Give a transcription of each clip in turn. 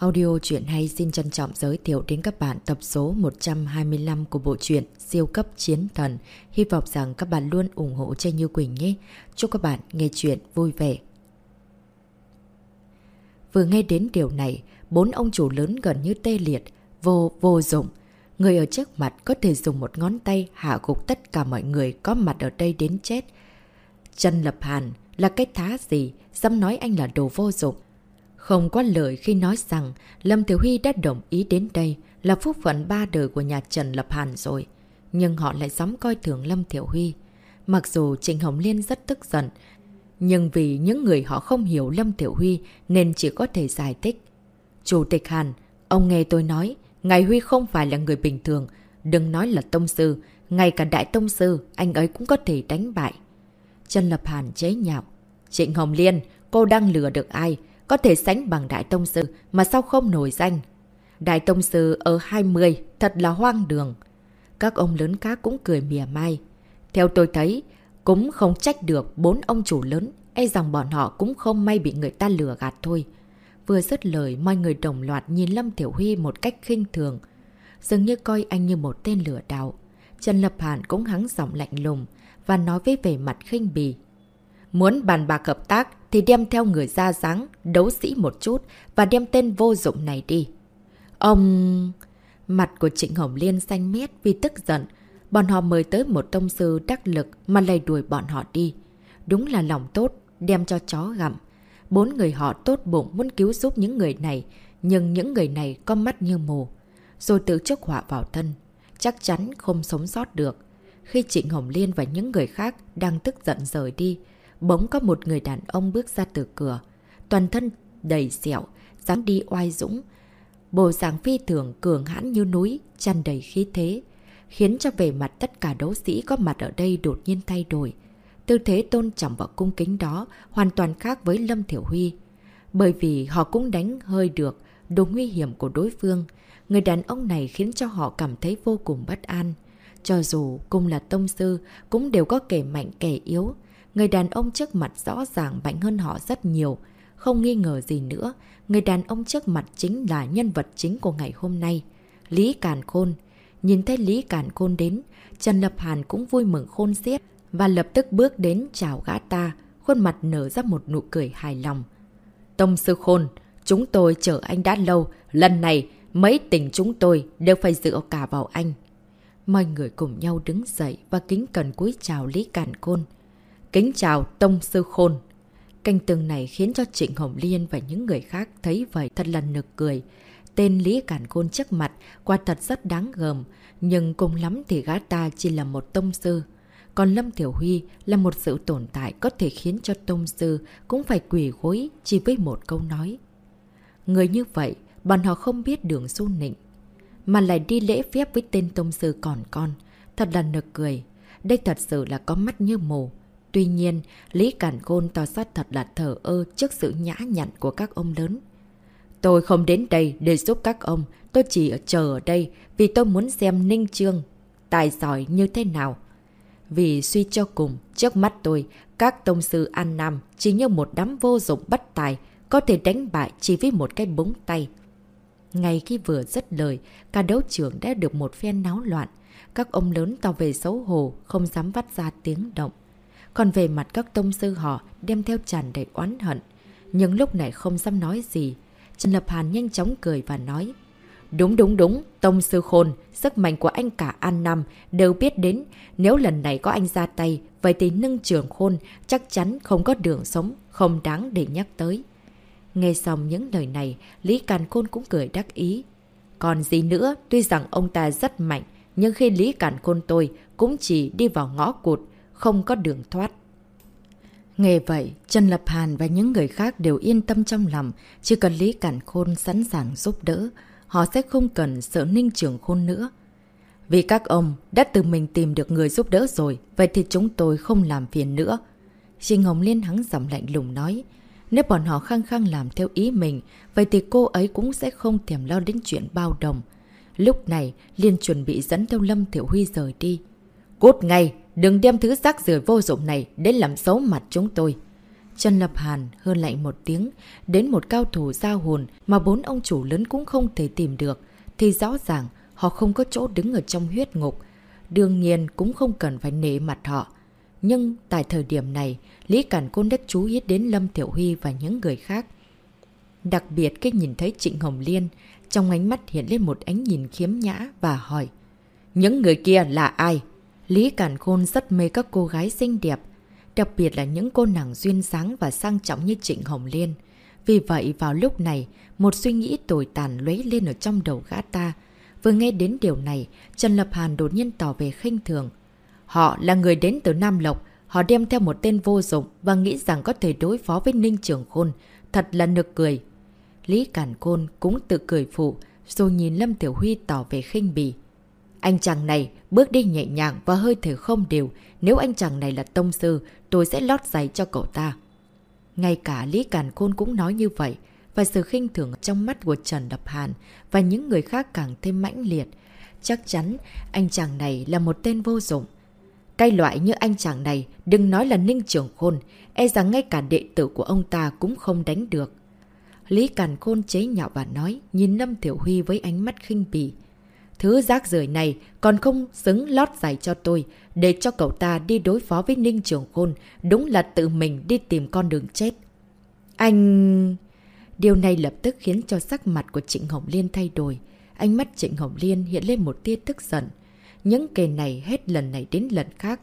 Audio truyện hay xin trân trọng giới thiệu đến các bạn tập số 125 của bộ truyện Siêu cấp chiến thần. Hy vọng rằng các bạn luôn ủng hộ cho Như Quỳnh nhé. Chúc các bạn nghe chuyện vui vẻ. Vừa nghe đến điều này, bốn ông chủ lớn gần như tê liệt, vô vô dụng. Người ở trước mặt có thể dùng một ngón tay hạ gục tất cả mọi người có mặt ở đây đến chết. Trần Lập Hàn là cái thá gì, dám nói anh là đồ vô dụng. Không có lời khi nói rằng Lâm Tiểu Huy đã đồng ý đến đây là phúc phận ba đời của nhà Trần Lập Hàn rồi. Nhưng họ lại dám coi thường Lâm Tiểu Huy. Mặc dù Trịnh Hồng Liên rất tức giận, nhưng vì những người họ không hiểu Lâm Tiểu Huy nên chỉ có thể giải thích. Chủ tịch Hàn, ông nghe tôi nói, Ngài Huy không phải là người bình thường. Đừng nói là tông sư, ngay cả đại tông sư, anh ấy cũng có thể đánh bại. Trần Lập Hàn chế nhạo. Trịnh Hồng Liên, cô đang lừa được ai? Có thể sánh bằng Đại Tông Sư mà sao không nổi danh. Đại Tông Sư ở 20 thật là hoang đường. Các ông lớn khác cũng cười mỉa mai. Theo tôi thấy, cũng không trách được bốn ông chủ lớn, e rằng bọn họ cũng không may bị người ta lừa gạt thôi. Vừa dứt lời, mọi người đồng loạt nhìn Lâm Tiểu Huy một cách khinh thường. Dường như coi anh như một tên lừa đảo. Trần Lập Hàn cũng hắng giọng lạnh lùng và nói với vẻ mặt khinh bì. Muốn bàn bạc hợp tác thì đem theo người ra dáng, đấu sĩ một chút và đem tên vô dụng này đi. Ông... Mặt của Trịnh Hồng Liên xanh mét vì tức giận. Bọn họ mời tới một tông sư đắc lực mà lầy đuổi bọn họ đi. Đúng là lòng tốt, đem cho chó gặm. Bốn người họ tốt bụng muốn cứu giúp những người này, nhưng những người này có mắt như mù. Rồi tự chốc họa vào thân. Chắc chắn không sống sót được. Khi Trịnh Hồng Liên và những người khác đang tức giận rời đi, bỗng có một người đàn ông bước ra từ cửa. Toàn thân đầy sẹo, dáng đi oai dũng. Bộ dáng phi thường cường hãn như núi, chăn đầy khí thế, khiến cho về mặt tất cả đấu sĩ có mặt ở đây đột nhiên thay đổi. Tư thế tôn trọng và cung kính đó hoàn toàn khác với Lâm Thiểu Huy. Bởi vì họ cũng đánh hơi được đồ nguy hiểm của đối phương. Người đàn ông này khiến cho họ cảm thấy vô cùng bất an. Cho dù cùng là tông sư, cũng đều có kẻ mạnh kẻ yếu. Người đàn ông trước mặt rõ ràng mạnh hơn họ rất nhiều. Không nghi ngờ gì nữa, người đàn ông trước mặt chính là nhân vật chính của ngày hôm nay. Lý Càn Khôn. Nhìn thấy Lý Càn Khôn đến, Trần Lập Hàn cũng vui mừng khôn xiết và lập tức bước đến chào gã ta, khuôn mặt nở ra một nụ cười hài lòng. Tông sư Khôn, chúng tôi chờ anh đã lâu, lần này mấy tình chúng tôi đều phải dựa cả vào anh. Mọi người cùng nhau đứng dậy và kính cần cúi chào Lý Càn Khôn. Kính chào Tông Sư Khôn. Canh tường này khiến cho Trịnh Hồng Liên và những người khác thấy vậy thật là nực cười. Tên Lý Cản Khôn trước mặt quả thật rất đáng gờm, nhưng cùng lắm thì gã ta chỉ là một tông sư. Còn Lâm Tiểu Huy là một sự tồn tại có thể khiến cho tông sư cũng phải quỷ gối chỉ với một câu nói. Người như vậy, bọn họ không biết đường su nịnh, mà lại đi lễ phép với tên tông sư còn con. Thật là nực cười. Đây thật sự là có mắt như mù. Tuy nhiên, Lý Cản Khôn tỏ sát thật là thở ơ trước sự nhã nhặn của các ông lớn. Tôi không đến đây để giúp các ông, tôi chỉ ở chờ ở đây vì tôi muốn xem Ninh Trương tài giỏi như thế nào. Vì suy cho cùng, trước mắt tôi, các tông sư An Nam chỉ như một đám vô dụng bất tài, có thể đánh bại chỉ với một cái búng tay. Ngay khi vừa dứt lời, cả đấu trưởng đã được một phen náo loạn. Các ông lớn tỏ về xấu hổ, không dám vắt ra tiếng động. Còn về mặt các tông sư họ đem theo tràn đầy oán hận. Nhưng lúc này không dám nói gì. Trần Lập Hàn nhanh chóng cười và nói. Đúng đúng đúng, Tông Sư Khôn, sức mạnh của anh cả An Nam đều biết đến. Nếu lần này có anh ra tay, vậy thì nâng trường Khôn chắc chắn không có đường sống, không đáng để nhắc tới. Nghe xong những lời này, Lý Càn Khôn cũng cười đắc ý. Còn gì nữa, tuy rằng ông ta rất mạnh, nhưng khi Lý Càn Khôn tôi cũng chỉ đi vào ngõ cụt, không có đường thoát. Nghe vậy, Trần Lập Hàn và những người khác đều yên tâm trong lòng, chỉ cần Lý Cản Khôn sẵn sàng giúp đỡ, họ sẽ không cần sợ ninh trưởng khôn nữa. Vì các ông đã tự mình tìm được người giúp đỡ rồi, vậy thì chúng tôi không làm phiền nữa. Trình Hồng Liên hắng giọng lạnh lùng nói, nếu bọn họ khăng khăng làm theo ý mình, vậy thì cô ấy cũng sẽ không thèm lo đến chuyện bao đồng. Lúc này, Liên chuẩn bị dẫn theo Lâm Thiểu Huy rời đi. Cút ngay, Đừng đem thứ rác rưởi vô dụng này đến làm xấu mặt chúng tôi. Trần Lập Hàn hơn lạnh một tiếng, đến một cao thủ giao hồn mà bốn ông chủ lớn cũng không thể tìm được, thì rõ ràng họ không có chỗ đứng ở trong huyết ngục. Đương nhiên cũng không cần phải nể mặt họ. Nhưng tại thời điểm này, Lý Cản Côn đất chú ý đến Lâm Tiểu Huy và những người khác. Đặc biệt khi nhìn thấy Trịnh Hồng Liên, trong ánh mắt hiện lên một ánh nhìn khiếm nhã và hỏi. Những người kia là ai? Lý Cản Khôn rất mê các cô gái xinh đẹp, đặc biệt là những cô nàng duyên dáng và sang trọng như Trịnh Hồng Liên. Vì vậy vào lúc này, một suy nghĩ tồi tàn lấy lên ở trong đầu gã ta. Vừa nghe đến điều này, Trần Lập Hàn đột nhiên tỏ về khinh thường. Họ là người đến từ Nam Lộc, họ đem theo một tên vô dụng và nghĩ rằng có thể đối phó với Ninh Trường Khôn. Thật là nực cười. Lý Cản Côn cũng tự cười phụ, rồi nhìn Lâm Tiểu Huy tỏ về khinh bỉ. Anh chàng này bước đi nhẹ nhàng và hơi thở không đều. Nếu anh chàng này là tông sư, tôi sẽ lót giày cho cậu ta. Ngay cả Lý Càn khôn cũng nói như vậy. Và sự khinh thường trong mắt của Trần Đập Hàn và những người khác càng thêm mãnh liệt. Chắc chắn anh chàng này là một tên vô dụng. Cái loại như anh chàng này đừng nói là ninh trưởng khôn, e rằng ngay cả đệ tử của ông ta cũng không đánh được. Lý Càn Khôn chế nhạo và nói, nhìn Lâm Tiểu Huy với ánh mắt khinh bỉ. Thứ rác rưởi này còn không xứng lót giày cho tôi, để cho cậu ta đi đối phó với Ninh Trường Khôn, đúng là tự mình đi tìm con đường chết. Anh... Điều này lập tức khiến cho sắc mặt của Trịnh Hồng Liên thay đổi. Ánh mắt Trịnh Hồng Liên hiện lên một tia tức giận. Những kề này hết lần này đến lần khác.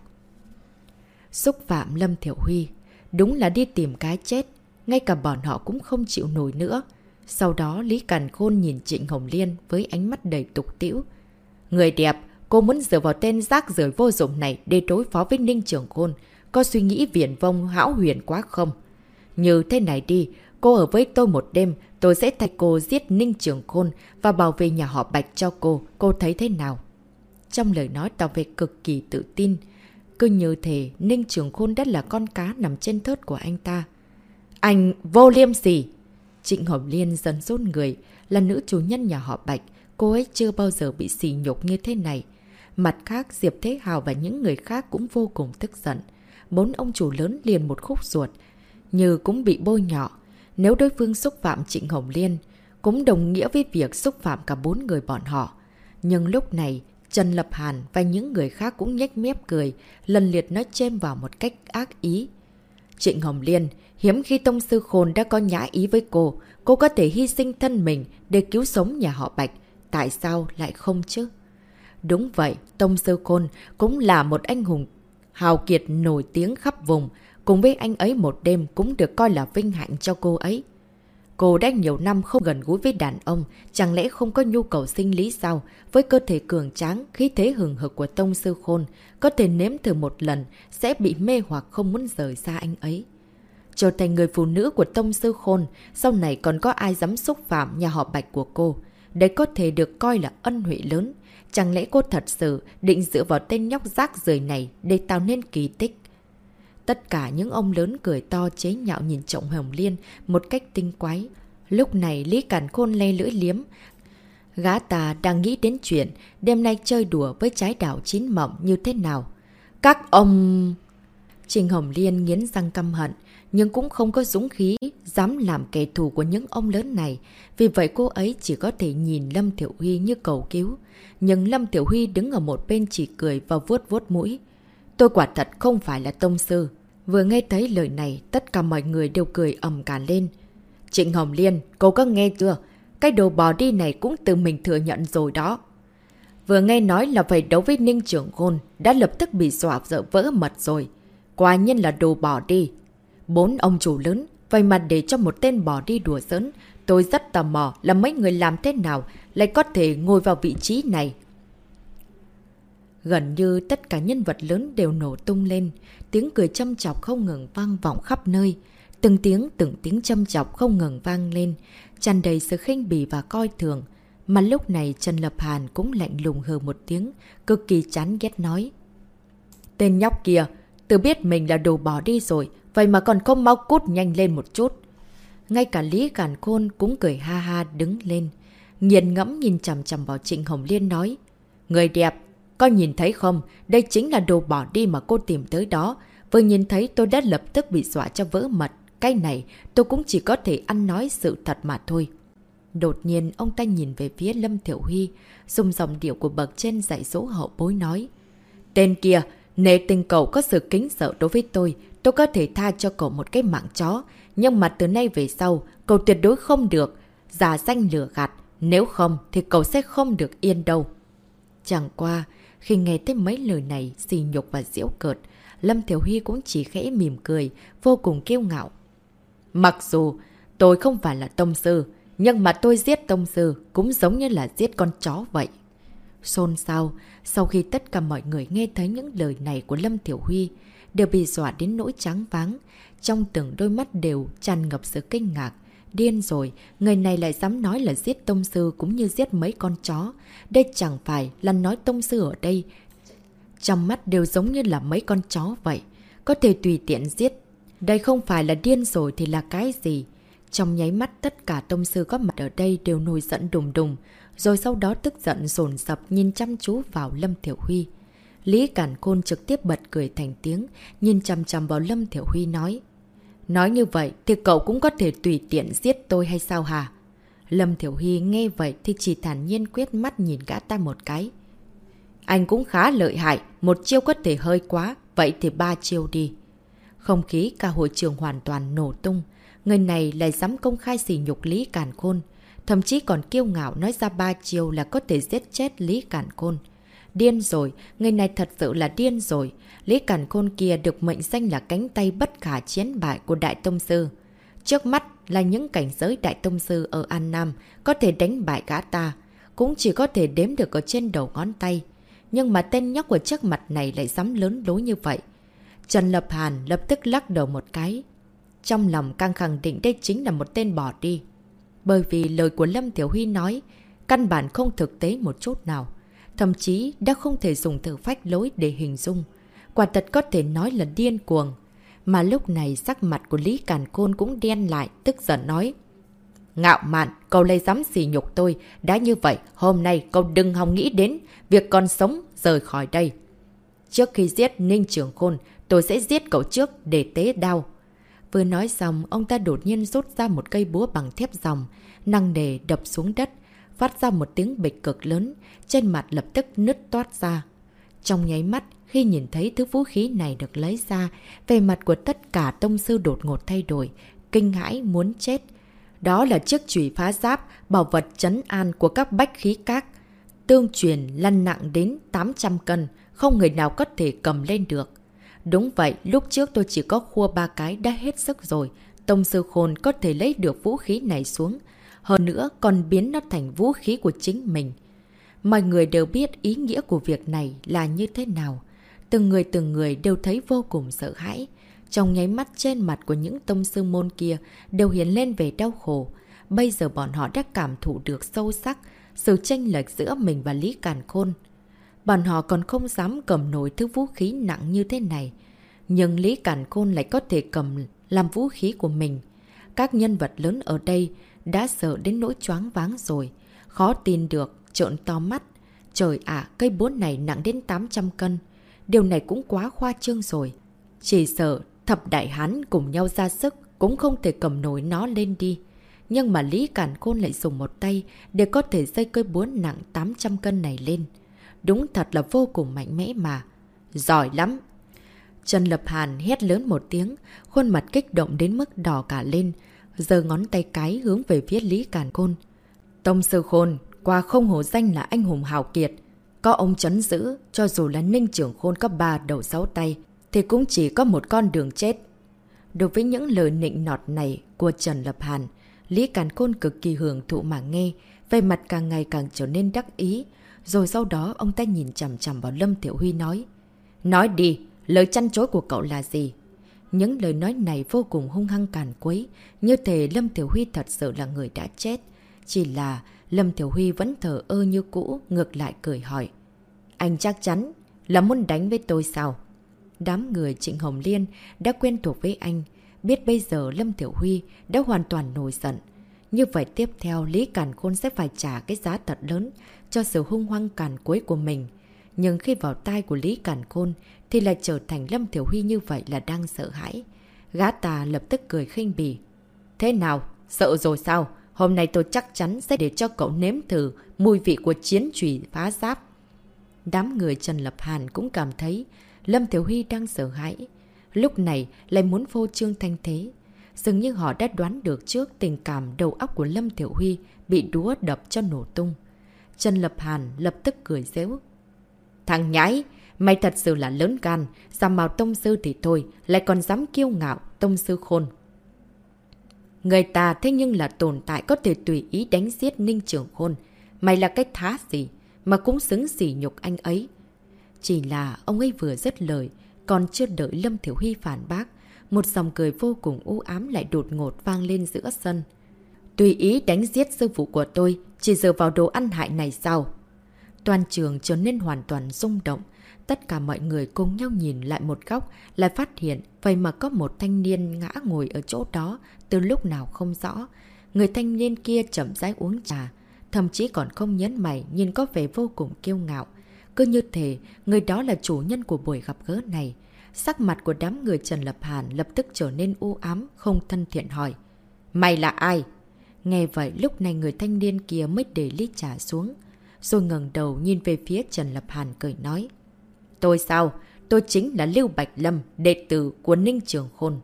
Xúc phạm Lâm Thiểu Huy. Đúng là đi tìm cái chết. Ngay cả bọn họ cũng không chịu nổi nữa. Sau đó Lý Càn Khôn nhìn Trịnh Hồng Liên với ánh mắt đầy tục tiễu. Người đẹp, cô muốn dựa vào tên rác rời vô dụng này để đối phó với Ninh Trường Khôn. Có suy nghĩ viển vông hão huyền quá không? Như thế này đi, cô ở với tôi một đêm, tôi sẽ thay cô giết Ninh Trường Khôn và bảo vệ nhà họ Bạch cho cô. Cô thấy thế nào? Trong lời nói tỏ về cực kỳ tự tin. Cứ như thế Ninh Trường Khôn đã là con cá nằm trên thớt của anh ta. Anh vô liêm sỉ! Trịnh Hồng Liên dần rốt người, là nữ chủ nhân nhà họ Bạch, cô ấy chưa bao giờ bị xỉ nhục như thế này. Mặt khác, Diệp Thế Hào và những người khác cũng vô cùng tức giận. Bốn ông chủ lớn liền một khúc ruột, như cũng bị bôi nhọ. Nếu đối phương xúc phạm Trịnh Hồng Liên, cũng đồng nghĩa với việc xúc phạm cả bốn người bọn họ. Nhưng lúc này, Trần Lập Hàn và những người khác cũng nhếch mép cười, lần liệt nói chêm vào một cách ác ý. Trịnh Hồng Liên, Hiếm khi Tông Sư Khôn đã có nhã ý với cô, cô có thể hy sinh thân mình để cứu sống nhà họ Bạch. Tại sao lại không chứ? Đúng vậy, Tông Sư Khôn cũng là một anh hùng hào kiệt nổi tiếng khắp vùng. Cùng với anh ấy một đêm cũng được coi là vinh hạnh cho cô ấy. Cô đã nhiều năm không gần gũi với đàn ông, chẳng lẽ không có nhu cầu sinh lý sao? Với cơ thể cường tráng, khí thế hừng hực của Tông Sư Khôn, có thể nếm thử một lần, sẽ bị mê hoặc không muốn rời xa anh ấy trở thành người phụ nữ của Tông Sư Khôn, sau này còn có ai dám xúc phạm nhà họ Bạch của cô. Đấy có thể được coi là ân huệ lớn. Chẳng lẽ cô thật sự định dựa vào tên nhóc rác rời này để tạo nên kỳ tích? Tất cả những ông lớn cười to chế nhạo nhìn Trọng Hồng Liên một cách tinh quái. Lúc này Lý Cản Khôn lay lưỡi liếm. Gã ta đang nghĩ đến chuyện đêm nay chơi đùa với trái đảo chín mộng như thế nào. Các ông... Trình Hồng Liên nghiến răng căm hận nhưng cũng không có dũng khí dám làm kẻ thù của những ông lớn này. Vì vậy cô ấy chỉ có thể nhìn Lâm Tiểu Huy như cầu cứu. Nhưng Lâm Tiểu Huy đứng ở một bên chỉ cười và vuốt vuốt mũi. Tôi quả thật không phải là tông sư. Vừa nghe thấy lời này, tất cả mọi người đều cười ầm cả lên. Trịnh Hồng Liên, cô có nghe chưa? Cái đồ bò đi này cũng từ mình thừa nhận rồi đó. Vừa nghe nói là phải đấu với Ninh Trưởng Gôn, đã lập tức bị dọa dỡ vỡ mật rồi. Quả nhiên là đồ bỏ đi, Bốn ông chủ lớn, vậy mà để cho một tên bỏ đi đùa giỡn, tôi rất tò mò là mấy người làm thế nào lại có thể ngồi vào vị trí này. Gần như tất cả nhân vật lớn đều nổ tung lên, tiếng cười châm chọc không ngừng vang vọng khắp nơi. Từng tiếng từng tiếng châm chọc không ngừng vang lên, tràn đầy sự khinh bỉ và coi thường. Mà lúc này Trần Lập Hàn cũng lạnh lùng hờ một tiếng, cực kỳ chán ghét nói. Tên nhóc kia, tự biết mình là đồ bỏ đi rồi, Vậy mà còn không mau cút nhanh lên một chút. Ngay cả Lý Cản Khôn cũng cười ha ha đứng lên. Nghiền ngẫm nhìn chằm chằm vào Trịnh Hồng Liên nói. Người đẹp, có nhìn thấy không? Đây chính là đồ bỏ đi mà cô tìm tới đó. Vừa nhìn thấy tôi đã lập tức bị dọa cho vỡ mật. Cái này tôi cũng chỉ có thể ăn nói sự thật mà thôi. Đột nhiên ông ta nhìn về phía Lâm Thiểu Huy, dùng dòng điệu của bậc trên dạy dỗ hậu bối nói. Tên kia, nề tình cậu có sự kính sợ đối với tôi, tôi có thể tha cho cậu một cái mạng chó. Nhưng mà từ nay về sau, cậu tuyệt đối không được. Giả danh lừa gạt, nếu không thì cậu sẽ không được yên đâu. Chẳng qua, khi nghe thấy mấy lời này xì nhục và diễu cợt, Lâm Thiểu Huy cũng chỉ khẽ mỉm cười, vô cùng kiêu ngạo. Mặc dù tôi không phải là tông sư, nhưng mà tôi giết tông sư cũng giống như là giết con chó vậy. Xôn xao, sau khi tất cả mọi người nghe thấy những lời này của Lâm Thiểu Huy, đều bị dọa đến nỗi trắng váng, trong từng đôi mắt đều tràn ngập sự kinh ngạc. Điên rồi, người này lại dám nói là giết tông sư cũng như giết mấy con chó. Đây chẳng phải là nói tông sư ở đây. Trong mắt đều giống như là mấy con chó vậy. Có thể tùy tiện giết. Đây không phải là điên rồi thì là cái gì. Trong nháy mắt tất cả tông sư có mặt ở đây đều nổi giận đùng đùng. Rồi sau đó tức giận dồn dập nhìn chăm chú vào Lâm tiểu Huy. Lý Cản Côn trực tiếp bật cười thành tiếng, nhìn chăm chăm vào Lâm Thiểu Huy nói. Nói như vậy thì cậu cũng có thể tùy tiện giết tôi hay sao hả? Lâm Thiểu Huy nghe vậy thì chỉ thản nhiên quyết mắt nhìn gã ta một cái. Anh cũng khá lợi hại, một chiêu có thể hơi quá, vậy thì ba chiêu đi. Không khí cả hội trường hoàn toàn nổ tung. Người này lại dám công khai xỉ nhục Lý Cản Khôn. Thậm chí còn kiêu ngạo nói ra ba chiêu là có thể giết chết Lý Cản Khôn. Điên rồi, người này thật sự là điên rồi. Lý Cản Khôn kia được mệnh danh là cánh tay bất khả chiến bại của Đại Tông Sư. Trước mắt là những cảnh giới Đại Tông Sư ở An Nam có thể đánh bại gã ta. Cũng chỉ có thể đếm được ở trên đầu ngón tay. Nhưng mà tên nhóc của trước mặt này lại dám lớn lối như vậy. Trần Lập Hàn lập tức lắc đầu một cái. Trong lòng càng khẳng định đây chính là một tên bỏ đi. Bởi vì lời của Lâm Tiểu Huy nói, căn bản không thực tế một chút nào. Thậm chí đã không thể dùng thử phách lối để hình dung. Quả thật có thể nói là điên cuồng. Mà lúc này sắc mặt của Lý Càn Côn cũng đen lại, tức giận nói. Ngạo mạn, cậu lấy dám xỉ nhục tôi. Đã như vậy, hôm nay cậu đừng hòng nghĩ đến việc còn sống rời khỏi đây. Trước khi giết Ninh Trường Khôn, tôi sẽ giết cậu trước để tế đau. Vừa nói xong, ông ta đột nhiên rút ra một cây búa bằng thép dòng, năng nề đập xuống đất, phát ra một tiếng bịch cực lớn, trên mặt lập tức nứt toát ra. Trong nháy mắt, khi nhìn thấy thứ vũ khí này được lấy ra, về mặt của tất cả tông sư đột ngột thay đổi, kinh hãi muốn chết. Đó là chiếc chùy phá giáp, bảo vật trấn an của các bách khí các. Tương truyền lăn nặng đến 800 cân, không người nào có thể cầm lên được. Đúng vậy, lúc trước tôi chỉ có khua ba cái đã hết sức rồi. Tông sư khôn có thể lấy được vũ khí này xuống. Hơn nữa, còn biến nó thành vũ khí của chính mình. Mọi người đều biết ý nghĩa của việc này là như thế nào. Từng người từng người đều thấy vô cùng sợ hãi. Trong nháy mắt trên mặt của những tông sư môn kia đều hiến lên về đau khổ. Bây giờ bọn họ đã cảm thụ được sâu sắc sự tranh lệch giữa mình và Lý Càn Khôn. Bọn họ còn không dám cầm nổi thứ vũ khí nặng như thế này. Nhưng Lý Càn Khôn lại có thể cầm làm vũ khí của mình. Các nhân vật lớn ở đây đã sợ đến nỗi choáng váng rồi. Khó tin được, trợn to mắt. Trời ạ, cây búa này nặng đến 800 cân. Điều này cũng quá khoa trương rồi. Chỉ sợ thập đại hán cùng nhau ra sức cũng không thể cầm nổi nó lên đi. Nhưng mà Lý Cản Khôn lại dùng một tay để có thể dây cây búa nặng 800 cân này lên. Đúng thật là vô cùng mạnh mẽ mà. Giỏi lắm! Trần Lập Hàn hét lớn một tiếng, khuôn mặt kích động đến mức đỏ cả lên, giờ ngón tay cái hướng về phía Lý Càn Khôn. Tông Sư Khôn, qua không hổ danh là anh hùng hào kiệt. Có ông chấn giữ, cho dù là ninh trưởng khôn cấp 3 đầu 6 tay, thì cũng chỉ có một con đường chết. Đối với những lời nịnh nọt này của Trần Lập Hàn, Lý Càn Khôn cực kỳ hưởng thụ mà nghe, về mặt càng ngày càng trở nên đắc ý. Rồi sau đó ông ta nhìn chằm chằm vào Lâm Tiểu Huy nói. Nói đi, lời chăn chối của cậu là gì? Những lời nói này vô cùng hung hăng càn quấy, như thể Lâm Tiểu Huy thật sự là người đã chết. Chỉ là Lâm Tiểu Huy vẫn thở ơ như cũ, ngược lại cười hỏi. Anh chắc chắn là muốn đánh với tôi sao? Đám người Trịnh Hồng Liên đã quen thuộc với anh, biết bây giờ Lâm Tiểu Huy đã hoàn toàn nổi giận. Như vậy tiếp theo Lý Càn Khôn sẽ phải trả cái giá thật lớn cho sự hung hoang càn quấy của mình. Nhưng khi vào tai của Lý Càn Khôn thì lại trở thành Lâm Tiểu Huy như vậy là đang sợ hãi. Gã ta lập tức cười khinh bỉ. Thế nào? Sợ rồi sao? Hôm nay tôi chắc chắn sẽ để cho cậu nếm thử mùi vị của chiến trùy phá giáp. Đám người Trần Lập Hàn cũng cảm thấy Lâm Tiểu Huy đang sợ hãi. Lúc này lại muốn vô trương thanh thế. Dường như họ đã đoán được trước tình cảm đầu óc của Lâm Tiểu Huy bị đúa đập cho nổ tung. Trần Lập Hàn lập tức cười xéo. Thằng nhái, mày thật sự là lớn gan, dám mạo tông sư thì thôi, lại còn dám kiêu ngạo, tông sư khôn. Người ta thế nhưng là tồn tại có thể tùy ý đánh giết Ninh trưởng Khôn. Mày là cái thá gì mà cũng xứng xỉ nhục anh ấy. Chỉ là ông ấy vừa dứt lời, còn chưa đợi Lâm Thiểu Huy phản bác. Một dòng cười vô cùng u ám lại đột ngột vang lên giữa sân. Tùy ý đánh giết sư phụ của tôi, chỉ dựa vào đồ ăn hại này sao? Toàn trường trở nên hoàn toàn rung động. Tất cả mọi người cùng nhau nhìn lại một góc, lại phát hiện vậy mà có một thanh niên ngã ngồi ở chỗ đó từ lúc nào không rõ. Người thanh niên kia chậm rãi uống trà, thậm chí còn không nhấn mày nhìn có vẻ vô cùng kiêu ngạo. Cứ như thế, người đó là chủ nhân của buổi gặp gỡ này. Sắc mặt của đám người Trần Lập Hàn lập tức trở nên u ám, không thân thiện hỏi. Mày là ai? Nghe vậy lúc này người thanh niên kia mới để ly trà xuống. Rồi ngẩng đầu nhìn về phía Trần Lập Hàn cười nói. Tôi sao? Tôi chính là Lưu Bạch Lâm, đệ tử của Ninh Trường Khôn.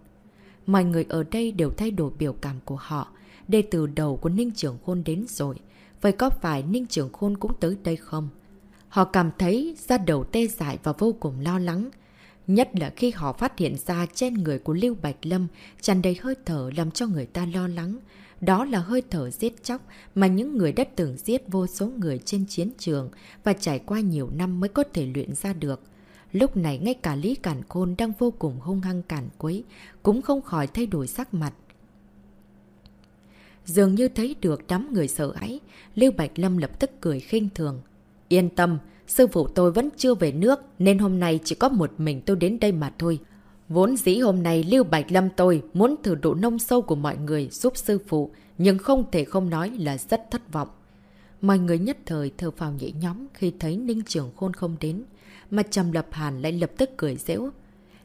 Mọi người ở đây đều thay đổi biểu cảm của họ. Đệ tử đầu của Ninh Trường Khôn đến rồi. Vậy có phải Ninh Trường Khôn cũng tới đây không? Họ cảm thấy ra đầu tê dại và vô cùng lo lắng. Nhất là khi họ phát hiện ra trên người của Lưu Bạch Lâm tràn đầy hơi thở làm cho người ta lo lắng. Đó là hơi thở giết chóc mà những người đã từng giết vô số người trên chiến trường và trải qua nhiều năm mới có thể luyện ra được. Lúc này ngay cả Lý Cản Khôn đang vô cùng hung hăng cản quấy, cũng không khỏi thay đổi sắc mặt. Dường như thấy được đám người sợ hãi, Lưu Bạch Lâm lập tức cười khinh thường. Yên tâm, sư phụ tôi vẫn chưa về nước nên hôm nay chỉ có một mình tôi đến đây mà thôi. Vốn dĩ hôm nay Lưu Bạch Lâm tôi muốn thử độ nông sâu của mọi người giúp sư phụ, nhưng không thể không nói là rất thất vọng. Mọi người nhất thời thơ phào nhẹ nhóm khi thấy Ninh Trường Khôn không đến, mà Trầm Lập Hàn lại lập tức cười dễu.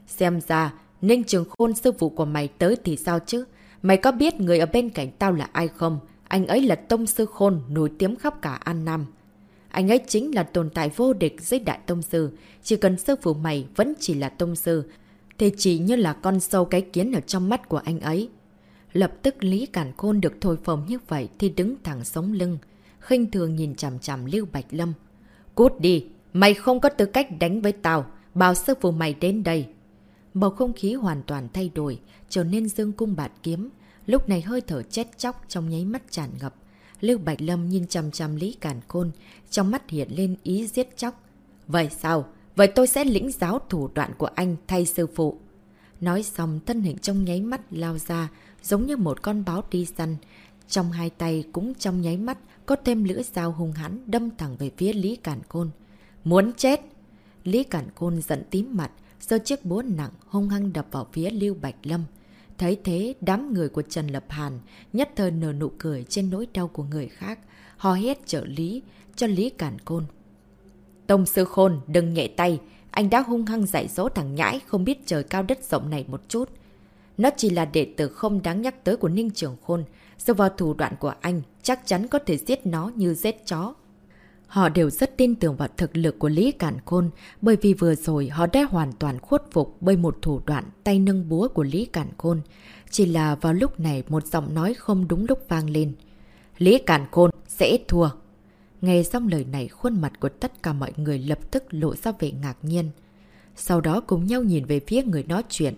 Xem ra, Ninh Trường Khôn sư phụ của mày tới thì sao chứ? Mày có biết người ở bên cạnh tao là ai không? Anh ấy là Tông Sư Khôn, nổi tiếng khắp cả An Nam. Anh ấy chính là tồn tại vô địch dưới Đại Tông Sư. Chỉ cần sư phụ mày vẫn chỉ là Tông Sư, thì chỉ như là con sâu cái kiến ở trong mắt của anh ấy. Lập tức Lý Cản Khôn được thổi phồng như vậy thì đứng thẳng sống lưng, khinh thường nhìn chằm chằm Lưu Bạch Lâm. Cút đi, mày không có tư cách đánh với tao, bảo sư phụ mày đến đây. Bầu không khí hoàn toàn thay đổi, trở nên dương cung bạt kiếm. Lúc này hơi thở chết chóc trong nháy mắt tràn ngập. Lưu Bạch Lâm nhìn chằm chằm Lý Cản Khôn, trong mắt hiện lên ý giết chóc. Vậy sao? Vậy tôi sẽ lĩnh giáo thủ đoạn của anh thay sư phụ. Nói xong thân hình trong nháy mắt lao ra, giống như một con báo đi săn. Trong hai tay cũng trong nháy mắt có thêm lưỡi dao hung hãn đâm thẳng về phía Lý Cản Côn. Muốn chết! Lý Cản Côn giận tím mặt, giơ chiếc búa nặng hung hăng đập vào phía Lưu Bạch Lâm. Thấy thế, đám người của Trần Lập Hàn nhất thời nở nụ cười trên nỗi đau của người khác, hò hét trợ lý cho Lý Cản Côn. Tông sư khôn, đừng nhẹ tay, anh đã hung hăng dạy dỗ thằng nhãi không biết trời cao đất rộng này một chút. Nó chỉ là đệ tử không đáng nhắc tới của Ninh Trường Khôn, dựa vào thủ đoạn của anh, chắc chắn có thể giết nó như giết chó. Họ đều rất tin tưởng vào thực lực của Lý Cản Khôn, bởi vì vừa rồi họ đã hoàn toàn khuất phục bởi một thủ đoạn tay nâng búa của Lý Cản Khôn. Chỉ là vào lúc này một giọng nói không đúng lúc vang lên. Lý Cản Khôn sẽ thua. Nghe xong lời này khuôn mặt của tất cả mọi người lập tức lộ ra vẻ ngạc nhiên. Sau đó cùng nhau nhìn về phía người nói chuyện.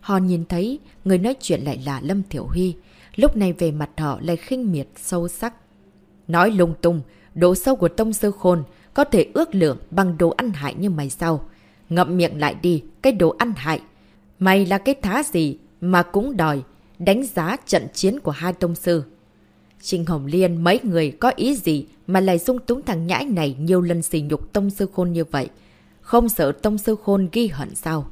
Họ nhìn thấy người nói chuyện lại là Lâm Thiểu Huy. Lúc này về mặt họ lại khinh miệt sâu sắc. Nói lung tung, độ sâu của tông sư khôn có thể ước lượng bằng đồ ăn hại như mày sao. Ngậm miệng lại đi, cái đồ ăn hại. Mày là cái thá gì mà cũng đòi đánh giá trận chiến của hai tông sư. Trình Hồng Liên mấy người có ý gì mà lại dung túng thằng nhãi này nhiều lần xỉ nhục Tông Sư Khôn như vậy? Không sợ Tông Sư Khôn ghi hận sao?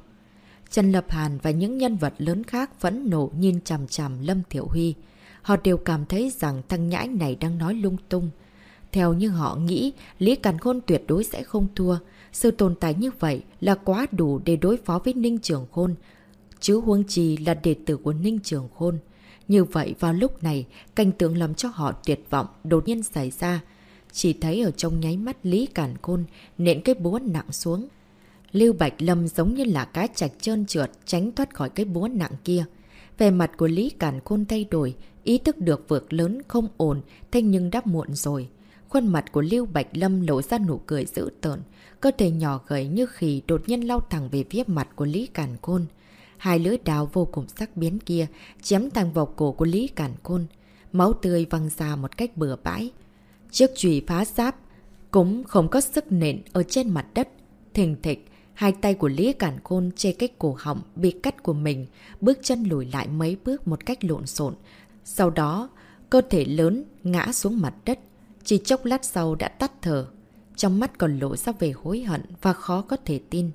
Trần Lập Hàn và những nhân vật lớn khác vẫn nổ nhìn chằm chằm Lâm Thiểu Huy. Họ đều cảm thấy rằng thằng nhãi này đang nói lung tung. Theo như họ nghĩ, Lý Càn Khôn tuyệt đối sẽ không thua. Sự tồn tại như vậy là quá đủ để đối phó với Ninh Trường Khôn. chứ Huông Trì là đệ tử của Ninh Trường Khôn. Như vậy vào lúc này, cảnh tượng làm cho họ tuyệt vọng đột nhiên xảy ra. Chỉ thấy ở trong nháy mắt Lý Cản Côn nện cái búa nặng xuống. Lưu Bạch Lâm giống như là cá chạch trơn trượt tránh thoát khỏi cái búa nặng kia. Về mặt của Lý Cản Côn thay đổi, ý thức được vượt lớn không ổn, thế nhưng đã muộn rồi. Khuôn mặt của Lưu Bạch Lâm lộ ra nụ cười dữ tợn, cơ thể nhỏ gầy như khỉ đột nhiên lao thẳng về phía mặt của Lý Cản Côn. Hai lưỡi đào vô cùng sắc biến kia chém thẳng vào cổ của Lý Cản Côn. Máu tươi văng ra một cách bừa bãi. Chiếc chùy phá giáp cũng không có sức nện ở trên mặt đất. Thình thịch, hai tay của Lý Cản Côn che cách cổ họng bị cắt của mình, bước chân lùi lại mấy bước một cách lộn xộn. Sau đó, cơ thể lớn ngã xuống mặt đất, chỉ chốc lát sau đã tắt thở. Trong mắt còn lộ ra về hối hận và khó có thể tin.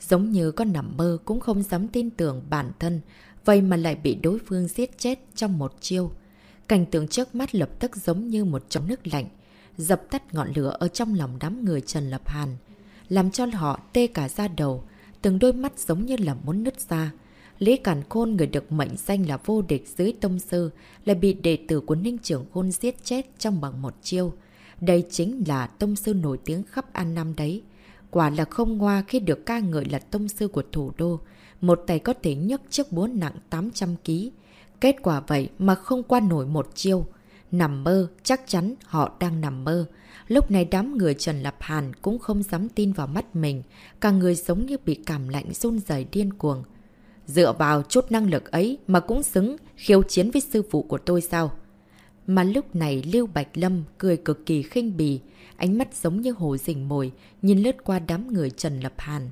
Giống như có nằm mơ cũng không dám tin tưởng bản thân, vậy mà lại bị đối phương giết chết trong một chiêu. Cảnh tượng trước mắt lập tức giống như một trống nước lạnh, dập tắt ngọn lửa ở trong lòng đám người Trần Lập Hàn, làm cho họ tê cả da đầu, từng đôi mắt giống như là muốn nứt ra. Lý Cản Khôn người được mệnh danh là vô địch dưới tông sư lại bị đệ tử của Ninh Trưởng Khôn giết chết trong bằng một chiêu. Đây chính là tông sư nổi tiếng khắp An Nam đấy. Quả là không ngoa khi được ca ngợi là tông sư của thủ đô. Một tay có thể nhấc chiếc búa nặng 800kg. Kết quả vậy mà không qua nổi một chiêu. Nằm mơ, chắc chắn họ đang nằm mơ. Lúc này đám người Trần Lập Hàn cũng không dám tin vào mắt mình. Cả người giống như bị cảm lạnh run rẩy điên cuồng. Dựa vào chút năng lực ấy mà cũng xứng khiêu chiến với sư phụ của tôi sao? Mà lúc này Lưu Bạch Lâm cười cực kỳ khinh bì, ánh mắt giống như hồ rình mồi, nhìn lướt qua đám người Trần Lập Hàn.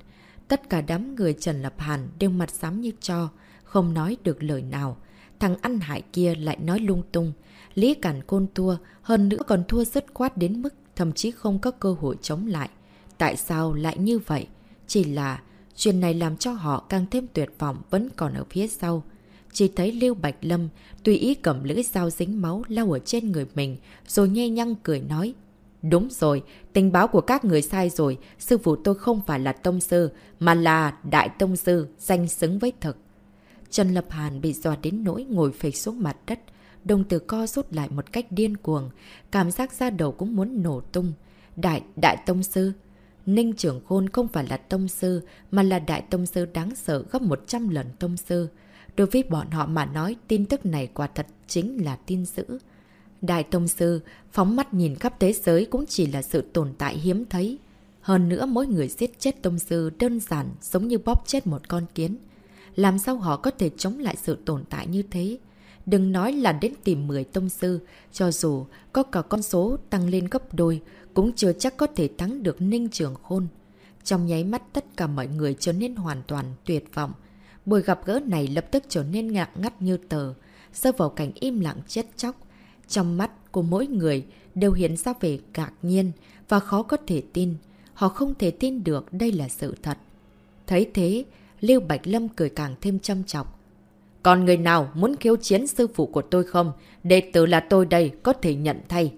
Tất cả đám người Trần Lập Hàn đều mặt xám như cho, không nói được lời nào. Thằng ăn hại kia lại nói lung tung. Lý Cản Côn thua, hơn nữa còn thua rất quát đến mức thậm chí không có cơ hội chống lại. Tại sao lại như vậy? Chỉ là chuyện này làm cho họ càng thêm tuyệt vọng vẫn còn ở phía sau. Chỉ thấy Lưu Bạch Lâm tùy ý cầm lưỡi dao dính máu lau ở trên người mình, rồi nhe nhăng cười nói. Đúng rồi, tình báo của các người sai rồi, sư phụ tôi không phải là tông sư, mà là đại tông sư, danh xứng với thực. Trần Lập Hàn bị dọa đến nỗi ngồi phịch xuống mặt đất, đồng tử co rút lại một cách điên cuồng, cảm giác ra đầu cũng muốn nổ tung. Đại, đại tông sư? Ninh trưởng khôn không phải là tông sư, mà là đại tông sư đáng sợ gấp 100 lần tông sư. Đối với bọn họ mà nói, tin tức này quả thật chính là tin dữ. Đại Tông Sư, phóng mắt nhìn khắp thế giới cũng chỉ là sự tồn tại hiếm thấy. Hơn nữa mỗi người giết chết Tông Sư đơn giản giống như bóp chết một con kiến. Làm sao họ có thể chống lại sự tồn tại như thế? Đừng nói là đến tìm 10 Tông Sư, cho dù có cả con số tăng lên gấp đôi, cũng chưa chắc có thể thắng được Ninh Trường Khôn. Trong nháy mắt tất cả mọi người trở nên hoàn toàn tuyệt vọng. Buổi gặp gỡ này lập tức trở nên ngạc ngắt như tờ, rơi vào cảnh im lặng chết chóc. Trong mắt của mỗi người đều hiện ra về ngạc nhiên và khó có thể tin. Họ không thể tin được đây là sự thật. Thấy thế, Lưu Bạch Lâm cười càng thêm châm chọc. Còn người nào muốn khiêu chiến sư phụ của tôi không? Đệ tử là tôi đây, có thể nhận thay.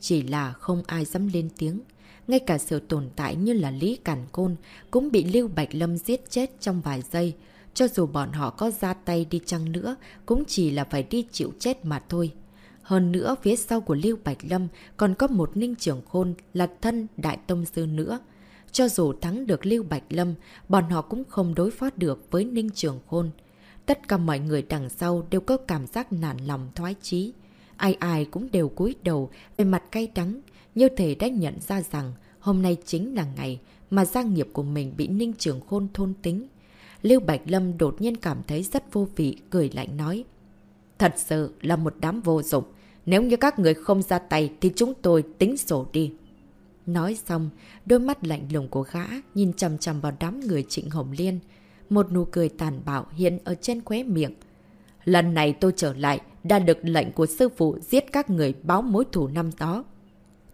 Chỉ là không ai dám lên tiếng. Ngay cả sự tồn tại như là Lý Cản Côn cũng bị Lưu Bạch Lâm giết chết trong vài giây. Cho dù bọn họ có ra tay đi chăng nữa, cũng chỉ là phải đi chịu chết mà thôi. Hơn nữa, phía sau của Lưu Bạch Lâm còn có một ninh trưởng khôn là thân Đại Tông Sư nữa. Cho dù thắng được Lưu Bạch Lâm, bọn họ cũng không đối phó được với ninh trưởng khôn. Tất cả mọi người đằng sau đều có cảm giác nản lòng thoái chí. Ai ai cũng đều cúi đầu về mặt cay đắng, như thể đã nhận ra rằng hôm nay chính là ngày mà gia nghiệp của mình bị ninh trưởng khôn thôn tính. Lưu Bạch Lâm đột nhiên cảm thấy rất vô vị, cười lạnh nói. Thật sự là một đám vô dụng. Nếu như các người không ra tay thì chúng tôi tính sổ đi. Nói xong, đôi mắt lạnh lùng của gã nhìn chầm chầm vào đám người Trịnh Hồng Liên. Một nụ cười tàn bạo hiện ở trên khóe miệng. Lần này tôi trở lại, đã được lệnh của sư phụ giết các người báo mối thủ năm đó.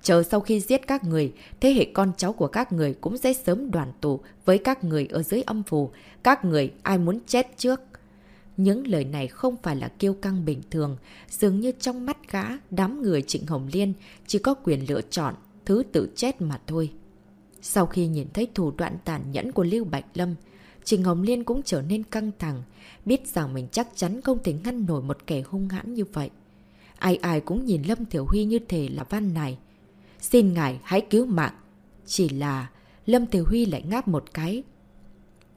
Chờ sau khi giết các người, thế hệ con cháu của các người cũng sẽ sớm đoàn tụ với các người ở dưới âm phù. Các người ai muốn chết trước? Những lời này không phải là kiêu căng bình thường, dường như trong mắt gã, đám người Trịnh Hồng Liên chỉ có quyền lựa chọn, thứ tự chết mà thôi. Sau khi nhìn thấy thủ đoạn tàn nhẫn của Lưu Bạch Lâm, Trình Hồng Liên cũng trở nên căng thẳng, biết rằng mình chắc chắn không thể ngăn nổi một kẻ hung hãn như vậy. Ai ai cũng nhìn Lâm Thiểu Huy như thể là văn này. Xin ngài hãy cứu mạng. Chỉ là Lâm tiểu Huy lại ngáp một cái.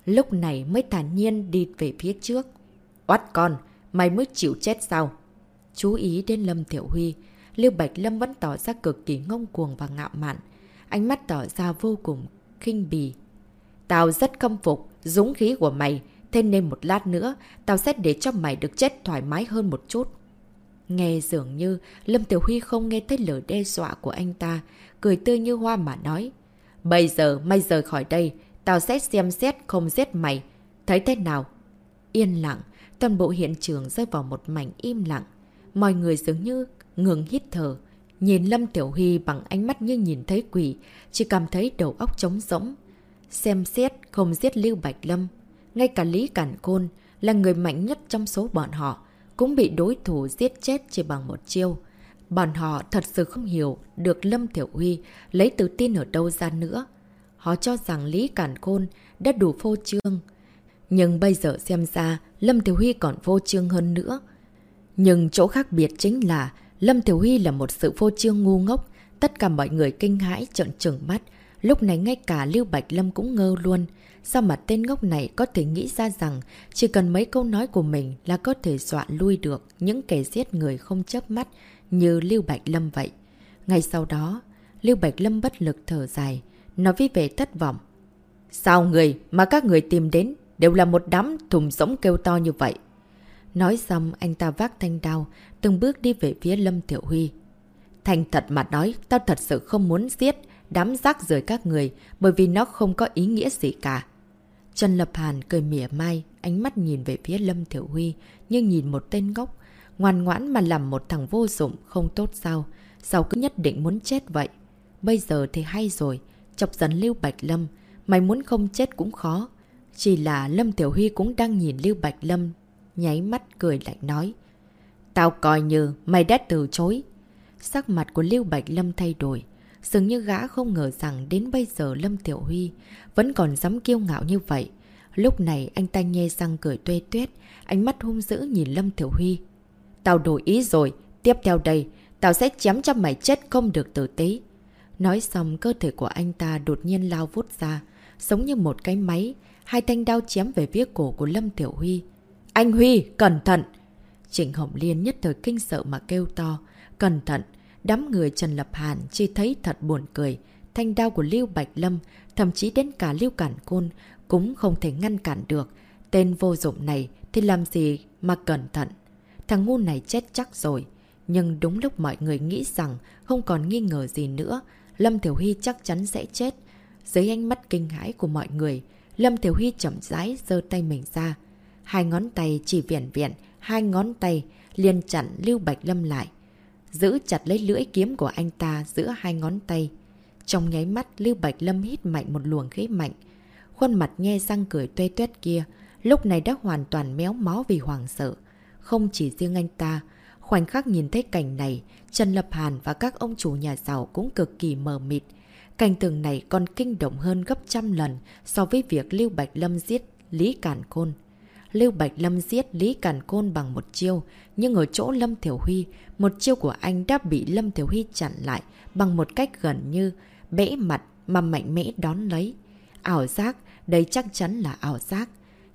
Lúc này mới thản nhiên đi về phía trước. Oát con, mày mới chịu chết sao? Chú ý đến Lâm Thiểu Huy, Lưu Bạch Lâm vẫn tỏ ra cực kỳ ngông cuồng và ngạo mạn. Ánh mắt tỏ ra vô cùng khinh bì. Tao rất khâm phục dũng khí của mày, thế nên một lát nữa, tao sẽ để cho mày được chết thoải mái hơn một chút. Nghe dường như Lâm Tiểu Huy không nghe thấy lời đe dọa của anh ta, cười tươi như hoa mà nói. Bây giờ mày rời khỏi đây, tao sẽ xem xét không giết mày. Thấy thế nào? Yên lặng, toàn bộ hiện trường rơi vào một mảnh im lặng. Mọi người dường như ngừng hít thở. Nhìn Lâm Tiểu Huy bằng ánh mắt như nhìn thấy quỷ, chỉ cảm thấy đầu óc trống rỗng. Xem xét không giết Lưu Bạch Lâm. Ngay cả Lý Cản Côn là người mạnh nhất trong số bọn họ, cũng bị đối thủ giết chết chỉ bằng một chiêu. Bọn họ thật sự không hiểu được Lâm Tiểu Huy lấy tự tin ở đâu ra nữa. Họ cho rằng Lý Cản khôn đã đủ phô trương. Nhưng bây giờ xem ra Lâm Tiểu Huy còn phô trương hơn nữa. Nhưng chỗ khác biệt chính là Lâm Tiểu Huy là một sự phô trương ngu ngốc. Tất cả mọi người kinh hãi, trợn trừng mắt. Lúc này ngay cả Lưu Bạch Lâm cũng ngơ luôn. Sao mà tên ngốc này có thể nghĩ ra rằng chỉ cần mấy câu nói của mình là có thể dọa lui được những kẻ giết người không chớp mắt như Lưu Bạch Lâm vậy. Ngay sau đó, Lưu Bạch Lâm bất lực thở dài, nói với vẻ thất vọng. Sao người mà các người tìm đến đều là một đám thùng rỗng kêu to như vậy? Nói xong, anh ta vác thanh đao, từng bước đi về phía Lâm Tiểu Huy. Thành thật mà nói, tao thật sự không muốn giết đám rác rời các người, bởi vì nó không có ý nghĩa gì cả. Trần Lập Hàn cười mỉa mai, ánh mắt nhìn về phía Lâm Thiểu Huy, như nhìn một tên ngốc. Ngoan ngoãn mà làm một thằng vô dụng, không tốt sao? Sao cứ nhất định muốn chết vậy? Bây giờ thì hay rồi, chọc dẫn Lưu Bạch Lâm, mày muốn không chết cũng khó. Chỉ là Lâm Tiểu Huy cũng đang nhìn Lưu Bạch Lâm, nháy mắt cười lạnh nói. Tao coi như mày đã từ chối. Sắc mặt của Lưu Bạch Lâm thay đổi. Dường như gã không ngờ rằng đến bây giờ Lâm Tiểu Huy vẫn còn dám kiêu ngạo như vậy. Lúc này anh ta nhe răng cười tuê tuyết, ánh mắt hung dữ nhìn Lâm Tiểu Huy. Tao đổi ý rồi, tiếp theo đây, tao sẽ chém cho mày chết không được tử tế. Nói xong cơ thể của anh ta đột nhiên lao vút ra, giống như một cái máy, hai thanh đao chém về phía cổ của Lâm Tiểu Huy. Anh Huy, cẩn thận! Trịnh Hồng Liên nhất thời kinh sợ mà kêu to. Cẩn thận! Đám người Trần Lập Hàn chỉ thấy thật buồn cười. Thanh đao của Lưu Bạch Lâm, thậm chí đến cả Lưu Cản Côn, cũng không thể ngăn cản được. Tên vô dụng này thì làm gì mà cẩn thận. Thằng ngu này chết chắc rồi. Nhưng đúng lúc mọi người nghĩ rằng không còn nghi ngờ gì nữa, Lâm Thiểu Huy chắc chắn sẽ chết. Dưới ánh mắt kinh hãi của mọi người, Lâm Thiểu Huy chậm rãi giơ tay mình ra. Hai ngón tay chỉ viện viện, hai ngón tay liền chặn Lưu Bạch Lâm lại giữ chặt lấy lưỡi kiếm của anh ta giữa hai ngón tay. Trong nháy mắt, Lưu Bạch Lâm hít mạnh một luồng khí mạnh. Khuôn mặt nhe răng cười tuê tuét kia, lúc này đã hoàn toàn méo mó vì hoàng sợ. Không chỉ riêng anh ta, khoảnh khắc nhìn thấy cảnh này, Trần Lập Hàn và các ông chủ nhà giàu cũng cực kỳ mờ mịt. Cảnh tường này còn kinh động hơn gấp trăm lần so với việc Lưu Bạch Lâm giết Lý Cản Côn. Lưu Bạch Lâm giết Lý Cản Côn bằng một chiêu, nhưng ở chỗ Lâm Thiểu Huy, một chiêu của anh đã bị Lâm Thiểu Huy chặn lại bằng một cách gần như bẽ mặt mà mạnh mẽ đón lấy. Ảo giác, đây chắc chắn là ảo giác.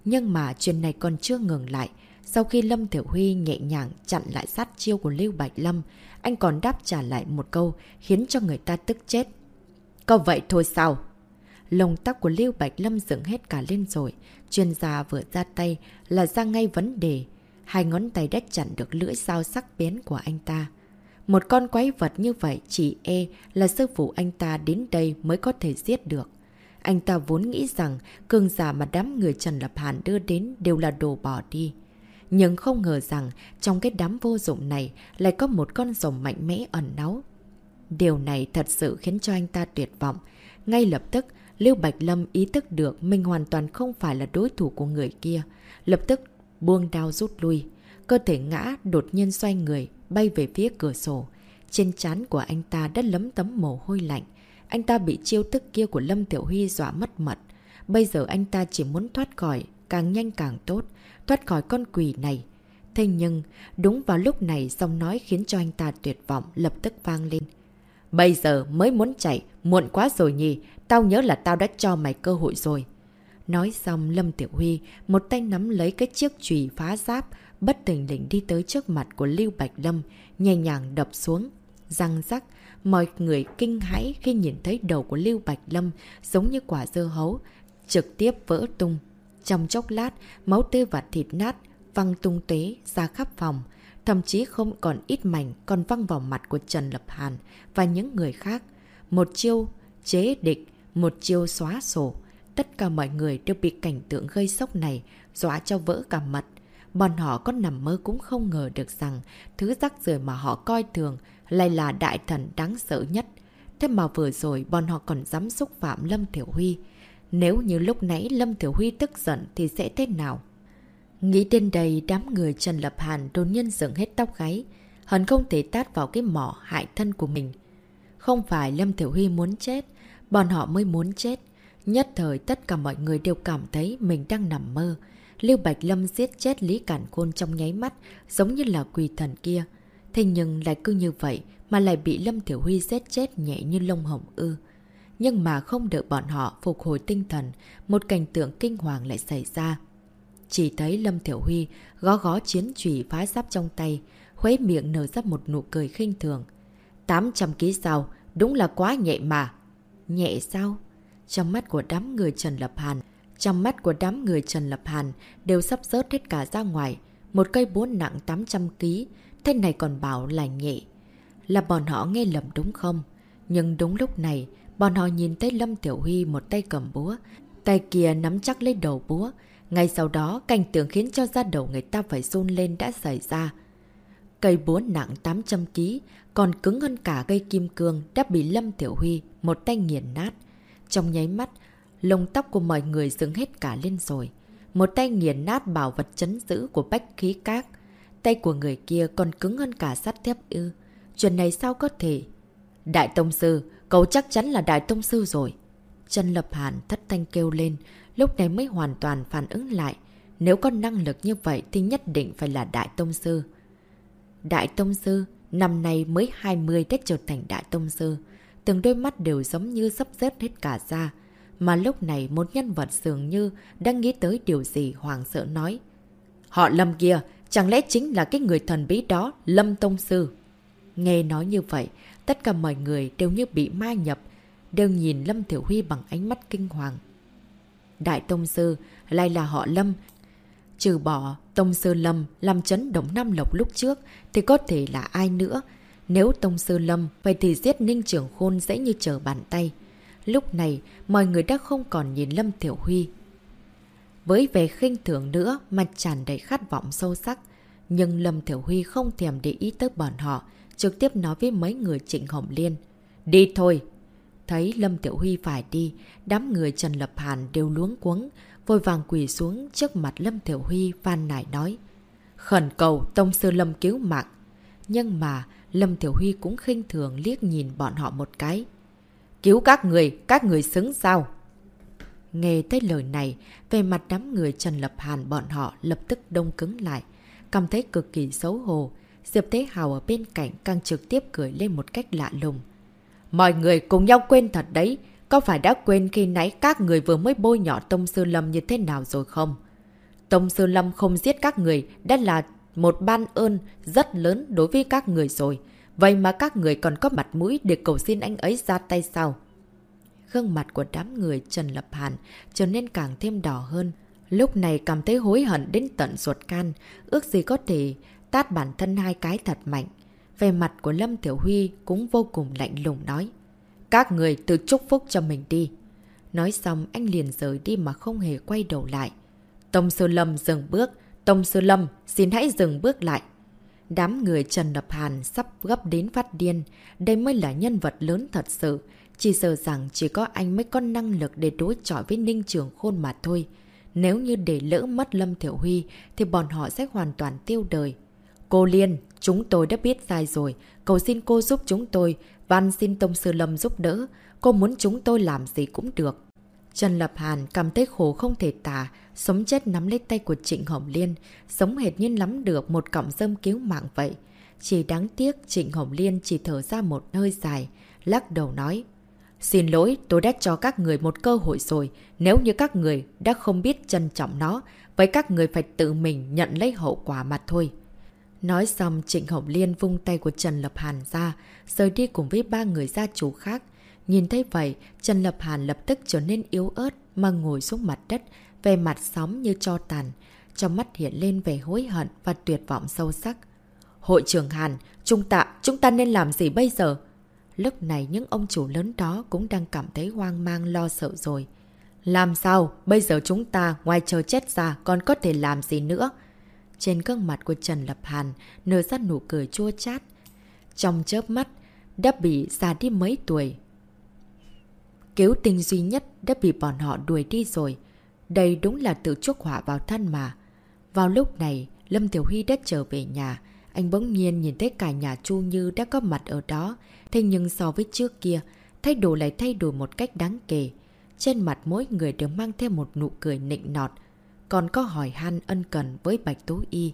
Nhưng mà chuyện này còn chưa ngừng lại. Sau khi Lâm Thiểu Huy nhẹ nhàng chặn lại sát chiêu của Lưu Bạch Lâm, anh còn đáp trả lại một câu khiến cho người ta tức chết. Có vậy thôi sao? Lồng tóc của Lưu Bạch Lâm dựng hết cả lên rồi. Chuyên gia vừa ra tay là ra ngay vấn đề. Hai ngón tay đã chặn được lưỡi dao sắc bén của anh ta. Một con quái vật như vậy chỉ e là sư phụ anh ta đến đây mới có thể giết được. Anh ta vốn nghĩ rằng cường giả mà đám người Trần Lập Hàn đưa đến đều là đồ bỏ đi. Nhưng không ngờ rằng trong cái đám vô dụng này lại có một con rồng mạnh mẽ ẩn náu. Điều này thật sự khiến cho anh ta tuyệt vọng. Ngay lập tức, Lưu Bạch Lâm ý thức được mình hoàn toàn không phải là đối thủ của người kia. Lập tức buông đao rút lui. Cơ thể ngã đột nhiên xoay người, bay về phía cửa sổ. Trên trán của anh ta đã lấm tấm mồ hôi lạnh. Anh ta bị chiêu thức kia của Lâm Tiểu Huy dọa mất mật. Bây giờ anh ta chỉ muốn thoát khỏi, càng nhanh càng tốt, thoát khỏi con quỷ này. Thế nhưng, đúng vào lúc này giọng nói khiến cho anh ta tuyệt vọng lập tức vang lên. Bây giờ mới muốn chạy, muộn quá rồi nhỉ, tao nhớ là tao đã cho mày cơ hội rồi. Nói xong Lâm Tiểu Huy một tay nắm lấy cái chiếc chùy phá giáp, bất tình lĩnh đi tới trước mặt của Lưu Bạch Lâm, nhẹ nhàng đập xuống. Răng rắc, mọi người kinh hãi khi nhìn thấy đầu của Lưu Bạch Lâm giống như quả dưa hấu, trực tiếp vỡ tung. Trong chốc lát, máu tươi và thịt nát văng tung tế ra khắp phòng, thậm chí không còn ít mảnh còn văng vào mặt của Trần Lập Hàn và những người khác. Một chiêu chế địch, một chiêu xóa sổ. Tất cả mọi người đều bị cảnh tượng gây sốc này dọa cho vỡ cả mật. Bọn họ có nằm mơ cũng không ngờ được rằng thứ rắc rưởi mà họ coi thường lại là đại thần đáng sợ nhất. Thế mà vừa rồi bọn họ còn dám xúc phạm Lâm Thiểu Huy. Nếu như lúc nãy Lâm Thiểu Huy tức giận thì sẽ thế nào? Nghĩ đến đây đám người Trần Lập Hàn đột nhiên dựng hết tóc gáy. Hẳn không thể tát vào cái mỏ hại thân của mình. Không phải Lâm Thiểu Huy muốn chết, bọn họ mới muốn chết. Nhất thời tất cả mọi người đều cảm thấy mình đang nằm mơ. Lưu Bạch Lâm giết chết Lý Cản Khôn trong nháy mắt, giống như là quỳ thần kia. Thế nhưng lại cứ như vậy mà lại bị Lâm Thiểu Huy giết chết nhẹ như lông hồng ư. Nhưng mà không đợi bọn họ phục hồi tinh thần, một cảnh tượng kinh hoàng lại xảy ra. Chỉ thấy Lâm Thiểu Huy gó gó chiến trùy phá giáp trong tay, khuấy miệng nở ra một nụ cười khinh thường. 800 ký sao, đúng là quá nhẹ mà. Nhẹ sao? Trong mắt của đám người Trần Lập Hàn, trong mắt của đám người Trần Lập Hàn đều sắp rớt hết cả ra ngoài. Một cây búa nặng 800 ký, thế này còn bảo là nhẹ. Là bọn họ nghe lầm đúng không? Nhưng đúng lúc này, bọn họ nhìn thấy Lâm Tiểu Huy một tay cầm búa, tay kia nắm chắc lấy đầu búa. Ngay sau đó, cảnh tượng khiến cho da đầu người ta phải run lên đã xảy ra. Cây búa nặng 800 ký, còn cứng hơn cả cây kim cương đã bị Lâm Tiểu Huy một tay nghiền nát. Trong nháy mắt, lông tóc của mọi người dựng hết cả lên rồi. Một tay nghiền nát bảo vật chấn giữ của bách khí các. Tay của người kia còn cứng hơn cả sắt thép ư. Chuyện này sao có thể? Đại Tông Sư, cậu chắc chắn là Đại Tông Sư rồi. Trần Lập Hàn thất thanh kêu lên, lúc này mới hoàn toàn phản ứng lại. Nếu có năng lực như vậy thì nhất định phải là Đại Tông Sư. Đại Tông Sư, năm nay mới 20 đã trở thành Đại Tông Sư. Từng đôi mắt đều giống như sắp rớt hết cả ra. Mà lúc này một nhân vật dường như đang nghĩ tới điều gì hoàng sợ nói. Họ Lâm kia, chẳng lẽ chính là cái người thần bí đó, Lâm Tông Sư? Nghe nói như vậy, tất cả mọi người đều như bị ma nhập, đều nhìn Lâm Thiểu Huy bằng ánh mắt kinh hoàng. Đại Tông Sư lại là họ Lâm. Trừ bỏ Tông Sơ Lâm làm chấn động Nam Lộc lúc trước thì có thể là ai nữa. Nếu Tông Sơ Lâm, vậy thì giết Ninh Trưởng Khôn dễ như trở bàn tay. Lúc này, mọi người đã không còn nhìn Lâm Tiểu Huy. Với vẻ khinh thường nữa, mặt tràn đầy khát vọng sâu sắc. Nhưng Lâm Tiểu Huy không thèm để ý tới bọn họ, trực tiếp nói với mấy người Trịnh Hồng Liên. Đi thôi! Thấy Lâm Tiểu Huy phải đi, đám người Trần Lập Hàn đều luống cuống, vội vàng quỳ xuống trước mặt Lâm Tiểu Huy van nải nói. Khẩn cầu Tông Sư Lâm cứu mạng. Nhưng mà Lâm Tiểu Huy cũng khinh thường liếc nhìn bọn họ một cái. Cứu các người, các người xứng sao? Nghe tới lời này, về mặt đám người Trần Lập Hàn bọn họ lập tức đông cứng lại, cảm thấy cực kỳ xấu hổ. Diệp Thế Hào ở bên cạnh càng trực tiếp cười lên một cách lạ lùng. Mọi người cùng nhau quên thật đấy, có phải đã quên khi nãy các người vừa mới bôi nhỏ Tông Sư Lâm như thế nào rồi không? Tông Sư Lâm không giết các người đã là một ban ơn rất lớn đối với các người rồi. Vậy mà các người còn có mặt mũi để cầu xin anh ấy ra tay sao? Gương mặt của đám người Trần Lập Hàn trở nên càng thêm đỏ hơn. Lúc này cảm thấy hối hận đến tận ruột can, ước gì có thể tát bản thân hai cái thật mạnh. Về mặt của Lâm Tiểu Huy cũng vô cùng lạnh lùng nói. Các người tự chúc phúc cho mình đi. Nói xong anh liền rời đi mà không hề quay đầu lại. Tông Sư Lâm dừng bước. Tông Sư Lâm, xin hãy dừng bước lại. Đám người Trần Lập Hàn sắp gấp đến phát điên. Đây mới là nhân vật lớn thật sự. Chỉ sợ rằng chỉ có anh mới có năng lực để đối chọi với Ninh Trường Khôn mà thôi. Nếu như để lỡ mất Lâm Thiểu Huy thì bọn họ sẽ hoàn toàn tiêu đời. Cô Liên, chúng tôi đã biết sai rồi. Cầu xin cô giúp chúng tôi van xin Tông Sư Lâm giúp đỡ. Cô muốn chúng tôi làm gì cũng được. Trần Lập Hàn cảm thấy khổ không thể tả, sống chết nắm lấy tay của Trịnh Hồng Liên, sống hệt nhiên lắm được một cọng dâm cứu mạng vậy. Chỉ đáng tiếc Trịnh Hồng Liên chỉ thở ra một hơi dài, lắc đầu nói. Xin lỗi, tôi đã cho các người một cơ hội rồi. Nếu như các người đã không biết trân trọng nó, vậy các người phải tự mình nhận lấy hậu quả mà thôi. Nói xong, Trịnh Hồng Liên vung tay của Trần Lập Hàn ra, rời đi cùng với ba người gia chủ khác. Nhìn thấy vậy, Trần Lập Hàn lập tức trở nên yếu ớt mà ngồi xuống mặt đất, về mặt sóng như cho tàn. Trong mắt hiện lên vẻ hối hận và tuyệt vọng sâu sắc. Hội trưởng Hàn, chúng ta, chúng ta nên làm gì bây giờ? Lúc này những ông chủ lớn đó cũng đang cảm thấy hoang mang lo sợ rồi. Làm sao? Bây giờ chúng ta ngoài chờ chết ra còn có thể làm gì nữa? Trên gương mặt của Trần Lập Hàn nở ra nụ cười chua chát. Trong chớp mắt, đã bị già đi mấy tuổi. Cứu tình duy nhất đã bị bọn họ đuổi đi rồi. Đây đúng là tự chuốc họa vào thân mà. Vào lúc này, Lâm Tiểu Huy đã trở về nhà. Anh bỗng nhiên nhìn thấy cả nhà Chu Như đã có mặt ở đó. Thế nhưng so với trước kia, thay đổi lại thay đổi một cách đáng kể. Trên mặt mỗi người đều mang thêm một nụ cười nịnh nọt. Còn có hỏi han ân cần với Bạch Tố Y.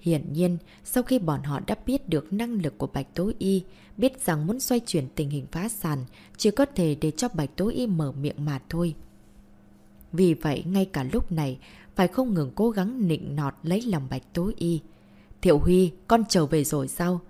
Hiển nhiên, sau khi bọn họ đã biết được năng lực của Bạch Tố Y, biết rằng muốn xoay chuyển tình hình phá sản, chỉ có thể để cho Bạch Tố Y mở miệng mà thôi. Vì vậy, ngay cả lúc này, phải không ngừng cố gắng nịnh nọt lấy lòng Bạch Tố Y. Thiệu Huy, con trở về rồi sao?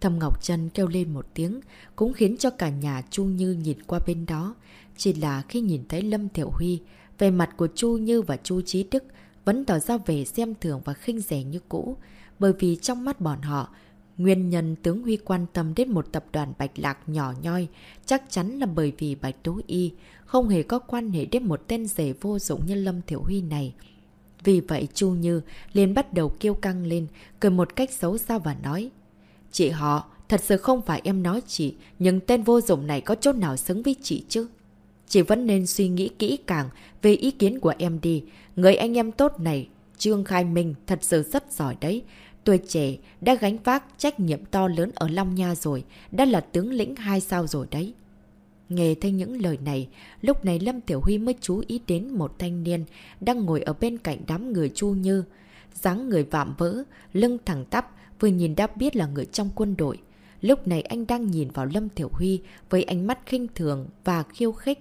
Thầm Ngọc Trân kêu lên một tiếng, cũng khiến cho cả nhà Chu Như nhìn qua bên đó. Chỉ là khi nhìn thấy Lâm Thiệu Huy, về mặt của Chu Như và Chu Trí Đức vẫn tỏ ra về xem thường và khinh rẻ như cũ, bởi vì trong mắt bọn họ, nguyên nhân tướng Huy quan tâm đến một tập đoàn Bạch Lạc nhỏ nhoi chắc chắn là bởi vì Bạch Tố Y không hề có quan hệ đến một tên rể vô dụng như Lâm Thiểu Huy này. Vì vậy Chu Như liền bắt đầu kêu căng lên, cười một cách xấu xa và nói Chị họ, thật sự không phải em nói chị, nhưng tên vô dụng này có chỗ nào xứng với chị chứ? Chị vẫn nên suy nghĩ kỹ càng về ý kiến của em đi. Người anh em tốt này, Trương Khai Minh thật sự rất giỏi đấy. Tuổi trẻ đã gánh vác trách nhiệm to lớn ở Long Nha rồi, đã là tướng lĩnh hai sao rồi đấy. Nghe thấy những lời này, lúc này Lâm Tiểu Huy mới chú ý đến một thanh niên đang ngồi ở bên cạnh đám người Chu Như. dáng người vạm vỡ, lưng thẳng tắp, vừa nhìn đã biết là người trong quân đội. Lúc này anh đang nhìn vào Lâm Tiểu Huy với ánh mắt khinh thường và khiêu khích,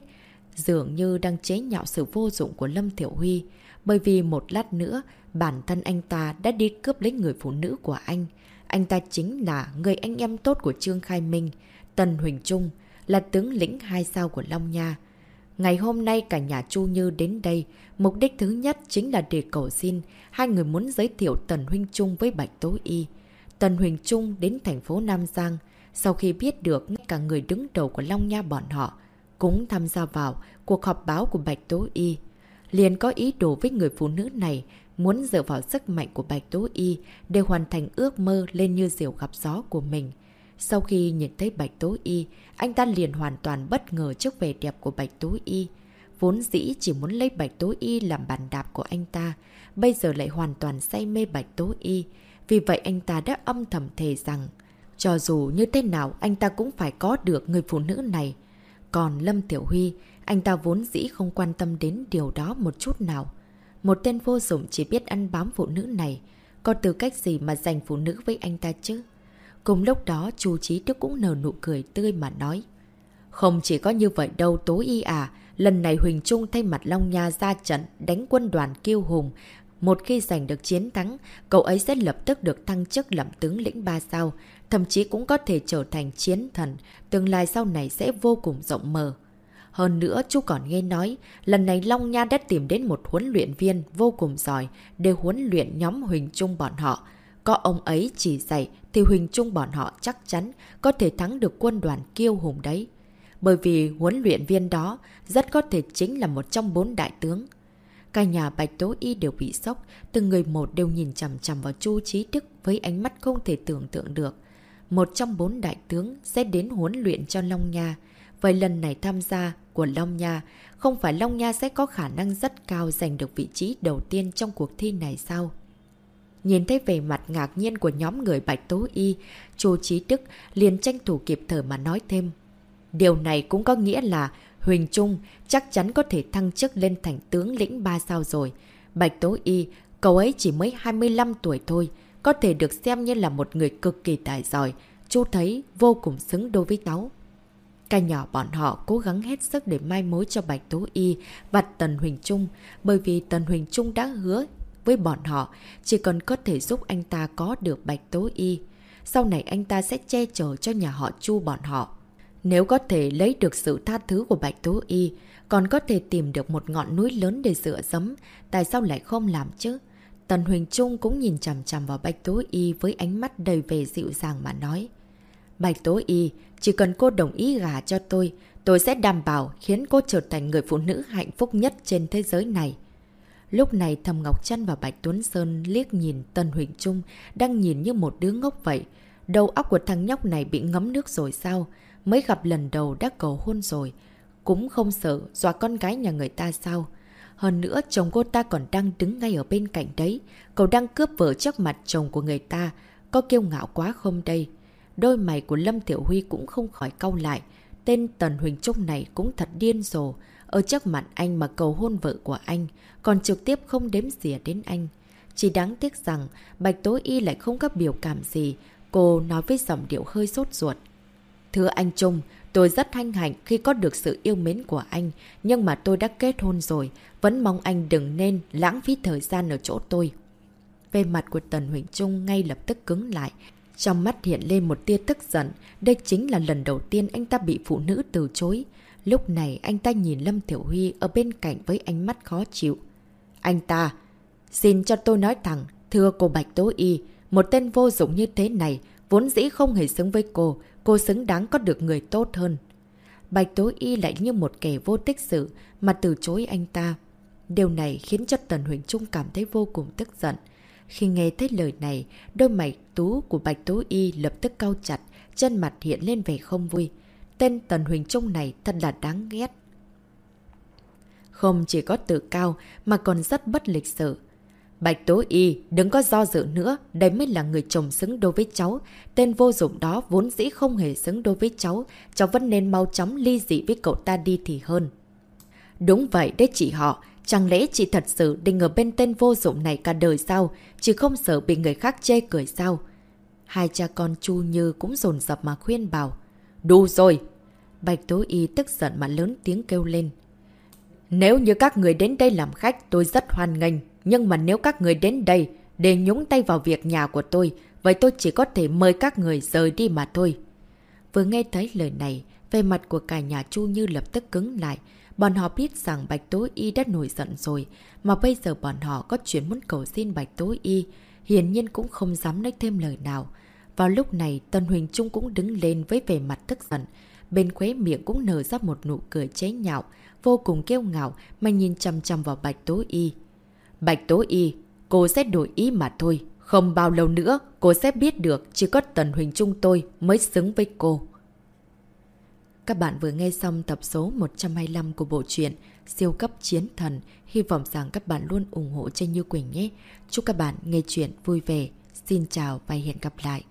dường như đang chế nhạo sự vô dụng của Lâm Tiểu Huy. Bởi vì một lát nữa, bản thân anh ta đã đi cướp lấy người phụ nữ của anh. Anh ta chính là người anh em tốt của Trương Khai Minh, Tần Huỳnh Trung, là tướng lĩnh hai sao của Long Nha. Ngày hôm nay cả nhà Chu Như đến đây, mục đích thứ nhất chính là để cầu xin hai người muốn giới thiệu Tần Huynh Trung với Bạch Tố Y. Tần Huỳnh Trung đến thành phố Nam Giang, sau khi biết được cả người đứng đầu của Long Nha bọn họ, cũng tham gia vào cuộc họp báo của Bạch Tố Y. Liền có ý đồ với người phụ nữ này, muốn dựa vào sức mạnh của Bạch Tố Y để hoàn thành ước mơ lên như diều gặp gió của mình. Sau khi nhìn thấy Bạch Tố Y, anh ta liền hoàn toàn bất ngờ trước vẻ đẹp của Bạch Tố Y. Vốn dĩ chỉ muốn lấy Bạch Tố Y làm bàn đạp của anh ta, bây giờ lại hoàn toàn say mê Bạch Tố Y. Vì vậy anh ta đã âm thầm thề rằng, cho dù như thế nào anh ta cũng phải có được người phụ nữ này. Còn Lâm Tiểu Huy, anh ta vốn dĩ không quan tâm đến điều đó một chút nào. Một tên vô dụng chỉ biết ăn bám phụ nữ này, có tư cách gì mà giành phụ nữ với anh ta chứ? Cùng lúc đó, chú Trí Đức cũng nở nụ cười tươi mà nói. Không chỉ có như vậy đâu Tố Y à, lần này Huỳnh Trung thay mặt Long Nha ra trận đánh quân đoàn kiêu hùng. Một khi giành được chiến thắng, cậu ấy sẽ lập tức được thăng chức làm tướng lĩnh ba sao, thậm chí cũng có thể trở thành chiến thần, tương lai sau này sẽ vô cùng rộng mở. Hơn nữa, chú còn nghe nói, lần này Long Nha đã tìm đến một huấn luyện viên vô cùng giỏi để huấn luyện nhóm Huỳnh Trung bọn họ. Có ông ấy chỉ dạy thì Huỳnh Trung bọn họ chắc chắn có thể thắng được quân đoàn kiêu hùng đấy. Bởi vì huấn luyện viên đó rất có thể chính là một trong bốn đại tướng. Cả nhà Bạch Tố Y đều bị sốc, từng người một đều nhìn chằm chằm vào Chu Trí Đức với ánh mắt không thể tưởng tượng được. Một trong bốn đại tướng sẽ đến huấn luyện cho Long Nha. Vậy lần này tham gia của Long Nha, không phải Long Nha sẽ có khả năng rất cao giành được vị trí đầu tiên trong cuộc thi này sao? Nhìn thấy về mặt ngạc nhiên của nhóm người Bạch Tố Y, Chu Trí Đức liền tranh thủ kịp thời mà nói thêm. Điều này cũng có nghĩa là Huỳnh Trung chắc chắn có thể thăng chức lên thành tướng lĩnh ba sao rồi. Bạch Tố Y, cậu ấy chỉ mới 25 tuổi thôi, có thể được xem như là một người cực kỳ tài giỏi. Chú thấy vô cùng xứng đối với cháu. Cả nhỏ bọn họ cố gắng hết sức để mai mối cho Bạch Tố Y và Tần Huỳnh Trung, bởi vì Tần Huỳnh Trung đã hứa với bọn họ, chỉ cần có thể giúp anh ta có được Bạch Tố Y. Sau này anh ta sẽ che chở cho nhà họ Chu bọn họ. Nếu có thể lấy được sự tha thứ của Bạch Tố Y, còn có thể tìm được một ngọn núi lớn để dựa dấm, tại sao lại không làm chứ? Tần Huỳnh Trung cũng nhìn chằm chằm vào Bạch Tố Y với ánh mắt đầy vẻ dịu dàng mà nói. Bạch Tố Y, chỉ cần cô đồng ý gả cho tôi, tôi sẽ đảm bảo khiến cô trở thành người phụ nữ hạnh phúc nhất trên thế giới này. Lúc này Thầm Ngọc Trân và Bạch Tuấn Sơn liếc nhìn Tần Huỳnh Trung đang nhìn như một đứa ngốc vậy. Đầu óc của thằng nhóc này bị ngấm nước rồi sao? Mới gặp lần đầu đã cầu hôn rồi. Cũng không sợ dọa con gái nhà người ta sao? Hơn nữa chồng cô ta còn đang đứng ngay ở bên cạnh đấy. Cậu đang cướp vợ trước mặt chồng của người ta. Có kiêu ngạo quá không đây? Đôi mày của Lâm Tiểu Huy cũng không khỏi cau lại. Tên Tần Huỳnh Trung này cũng thật điên rồ. Ở trước mặt anh mà cầu hôn vợ của anh, còn trực tiếp không đếm xỉa đến anh. Chỉ đáng tiếc rằng Bạch Tố Y lại không có biểu cảm gì. Cô nói với giọng điệu hơi sốt ruột. Thưa anh Trung, tôi rất hanh hạnh khi có được sự yêu mến của anh, nhưng mà tôi đã kết hôn rồi, vẫn mong anh đừng nên lãng phí thời gian ở chỗ tôi. Về mặt của Tần Huỳnh Trung ngay lập tức cứng lại, trong mắt hiện lên một tia tức giận, đây chính là lần đầu tiên anh ta bị phụ nữ từ chối. Lúc này anh ta nhìn Lâm Tiểu Huy ở bên cạnh với ánh mắt khó chịu. Anh ta, xin cho tôi nói thẳng, thưa cô Bạch Tố Y, một tên vô dụng như thế này, vốn dĩ không hề xứng với cô, cô xứng đáng có được người tốt hơn. Bạch Tố Y lại như một kẻ vô tích sự mà từ chối anh ta. Điều này khiến cho Tần Huỳnh Trung cảm thấy vô cùng tức giận. Khi nghe thấy lời này, đôi mạch tú của Bạch Tố Y lập tức cau chặt, chân mặt hiện lên vẻ không vui. Tên Tần Huỳnh Trung này thật là đáng ghét. Không chỉ có tự cao mà còn rất bất lịch sự. Bạch Tố Y, đừng có do dự nữa, đây mới là người chồng xứng đối với cháu. Tên vô dụng đó vốn dĩ không hề xứng đối với cháu, cháu vẫn nên mau chóng ly dị với cậu ta đi thì hơn. Đúng vậy đấy chị họ, chẳng lẽ chị thật sự định ở bên tên vô dụng này cả đời sao, chỉ không sợ bị người khác chê cười sao? Hai cha con Chu Như cũng dồn dập mà khuyên bảo. Đủ rồi! Bạch Tố Y tức giận mà lớn tiếng kêu lên. Nếu như các người đến đây làm khách tôi rất hoan nghênh, nhưng mà nếu các người đến đây để nhúng tay vào việc nhà của tôi, vậy tôi chỉ có thể mời các người rời đi mà thôi. Vừa nghe thấy lời này, về mặt của cả nhà Chu Như lập tức cứng lại. Bọn họ biết rằng Bạch Tố Y đã nổi giận rồi, mà bây giờ bọn họ có chuyện muốn cầu xin Bạch Tố Y, hiển nhiên cũng không dám nói thêm lời nào. Vào lúc này, Tân Huỳnh Trung cũng đứng lên với vẻ mặt tức giận. Bên khóe miệng cũng nở ra một nụ cười chế nhạo, vô cùng kêu ngạo mà nhìn chăm chăm vào Bạch Tố Y. Bạch Tố Y, cô sẽ đổi ý mà thôi. Không bao lâu nữa, cô sẽ biết được chỉ có Tần Huỳnh Trung tôi mới xứng với cô. Các bạn vừa nghe xong tập số 125 của bộ truyện Siêu cấp chiến thần. Hy vọng rằng các bạn luôn ủng hộ cho Như Quỳnh nhé. Chúc các bạn nghe chuyện vui vẻ. Xin chào và hẹn gặp lại.